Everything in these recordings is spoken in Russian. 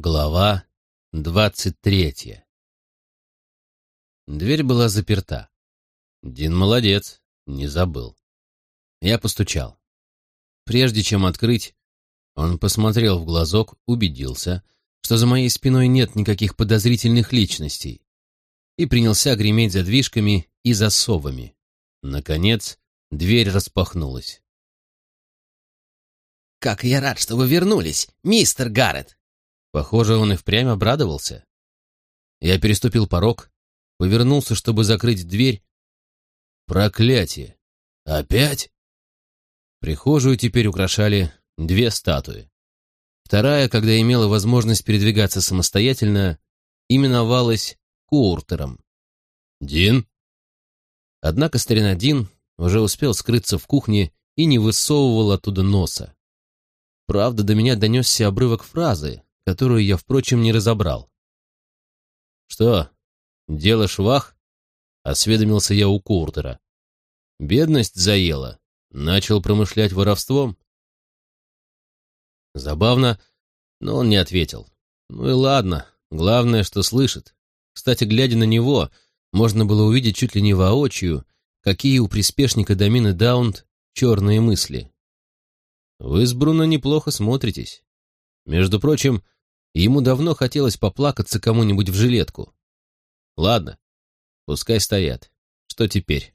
Глава двадцать третья Дверь была заперта. Дин молодец, не забыл. Я постучал. Прежде чем открыть, он посмотрел в глазок, убедился, что за моей спиной нет никаких подозрительных личностей, и принялся греметь задвижками и засовами. Наконец, дверь распахнулась. «Как я рад, что вы вернулись, мистер Гаррет!» Похоже, он и впрямь обрадовался. Я переступил порог, повернулся, чтобы закрыть дверь. Проклятие! Опять? Прихожую теперь украшали две статуи. Вторая, когда имела возможность передвигаться самостоятельно, именовалась Куортером. «Дин?» Однако старина Дин уже успел скрыться в кухне и не высовывал оттуда носа. Правда, до меня донесся обрывок фразы, которую я, впрочем, не разобрал. «Что, дело швах?» — осведомился я у Куртера. «Бедность заела. Начал промышлять воровством?» Забавно, но он не ответил. Ну и ладно, главное, что слышит. Кстати, глядя на него, можно было увидеть чуть ли не воочию, какие у приспешника Домины Даунт черные мысли. Вы с Бруно неплохо смотритесь. Между прочим, Ему давно хотелось поплакаться кому-нибудь в жилетку. Ладно, пускай стоят. Что теперь?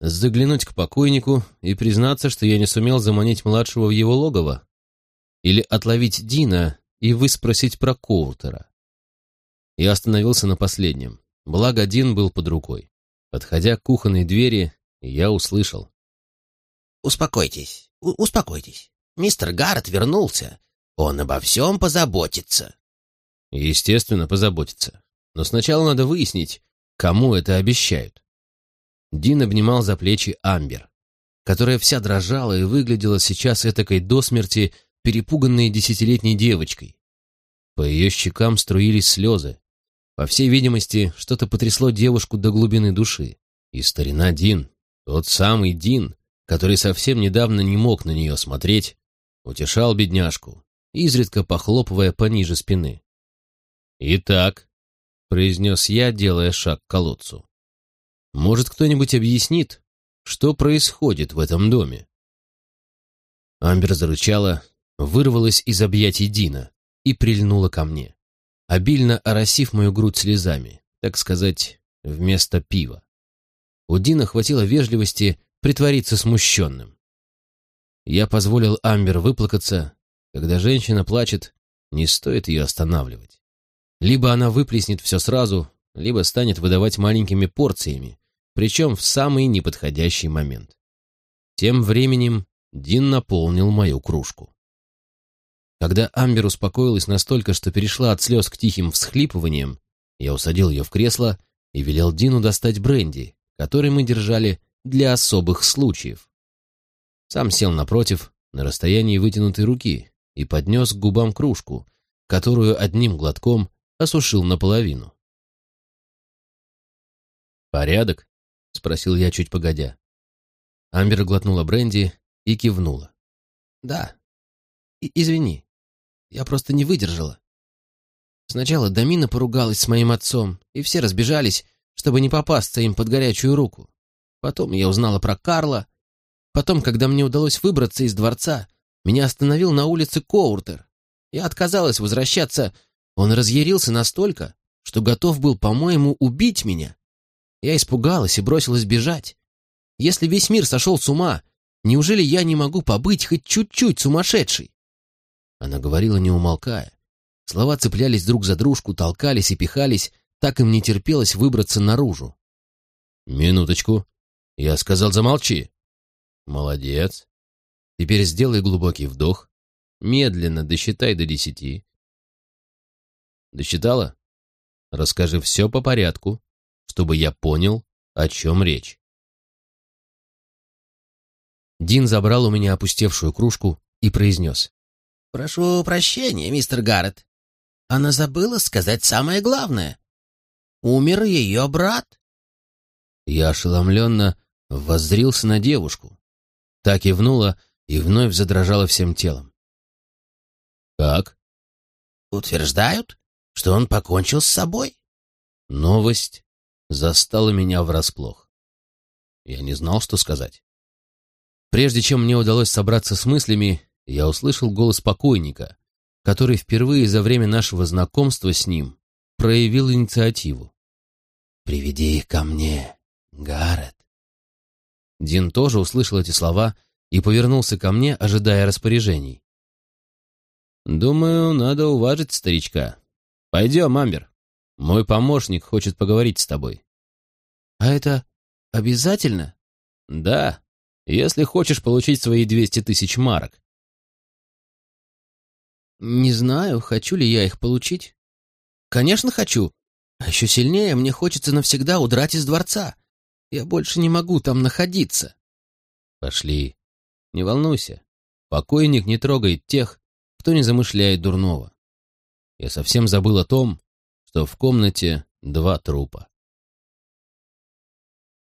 Заглянуть к покойнику и признаться, что я не сумел заманить младшего в его логово? Или отловить Дина и выспросить про Коутера? Я остановился на последнем. Благо, Дин был под рукой. Подходя к кухонной двери, я услышал. «Успокойтесь, успокойтесь. Мистер Гаррет вернулся он обо всем позаботится. Естественно, позаботится. Но сначала надо выяснить, кому это обещают. Дин обнимал за плечи Амбер, которая вся дрожала и выглядела сейчас этакой до смерти перепуганной десятилетней девочкой. По ее щекам струились слезы. По всей видимости, что-то потрясло девушку до глубины души. И старина Дин, тот самый Дин, который совсем недавно не мог на нее смотреть, утешал бедняжку, изредка похлопывая пониже спины. «Итак», — произнес я, делая шаг к колодцу, — «может, кто-нибудь объяснит, что происходит в этом доме?» Амбер зарычала, вырвалась из объятий Дина и прильнула ко мне, обильно оросив мою грудь слезами, так сказать, вместо пива. У Дина хватило вежливости притвориться смущенным. Я позволил Амбер выплакаться, когда женщина плачет, не стоит ее останавливать. Либо она выплеснет все сразу, либо станет выдавать маленькими порциями, причем в самый неподходящий момент. Тем временем Дин наполнил мою кружку. Когда Амбер успокоилась настолько, что перешла от слез к тихим всхлипываниям, я усадил ее в кресло и велел Дину достать бренди, который мы держали для особых случаев. Сам сел напротив, на расстоянии вытянутой руки, и поднес к губам кружку, которую одним глотком осушил наполовину. «Порядок?» — спросил я чуть погодя. Амбер глотнула бренди и кивнула. «Да. И извини, я просто не выдержала. Сначала Дамина поругалась с моим отцом, и все разбежались, чтобы не попасться им под горячую руку. Потом я узнала про Карла. Потом, когда мне удалось выбраться из дворца, меня остановил на улице Коуртер. Я отказалась возвращаться. Он разъярился настолько, что готов был, по-моему, убить меня. Я испугалась и бросилась бежать. Если весь мир сошел с ума, неужели я не могу побыть хоть чуть-чуть сумасшедшей? Она говорила, не умолкая. Слова цеплялись друг за дружку, толкались и пихались, так им не терпелось выбраться наружу. «Минуточку. Я сказал, замолчи». «Молодец. Теперь сделай глубокий вдох. Медленно досчитай до десяти. Досчитала? Расскажи все по порядку, чтобы я понял, о чем речь. Дин забрал у меня опустевшую кружку и произнес. «Прошу прощения, мистер Гаррет. Она забыла сказать самое главное. Умер ее брат». Я ошеломленно воззрился на девушку. Так кивнула, и вновь задрожала всем телом. «Как?» Утверждают, что он покончил с собой. Новость застала меня врасплох. Я не знал, что сказать. Прежде чем мне удалось собраться с мыслями, я услышал голос покойника, который впервые за время нашего знакомства с ним проявил инициативу. «Приведи их ко мне, Гаррет». Дин тоже услышал эти слова и повернулся ко мне, ожидая распоряжений. «Думаю, надо уважить старичка. Пойдем, Амбер. Мой помощник хочет поговорить с тобой». «А это обязательно?» «Да, если хочешь получить свои двести тысяч марок». «Не знаю, хочу ли я их получить». «Конечно, хочу. А еще сильнее мне хочется навсегда удрать из дворца. Я больше не могу там находиться». «Пошли. Не волнуйся. Покойник не трогает тех, кто не замышляет дурного. Я совсем забыл о том, что в комнате два трупа.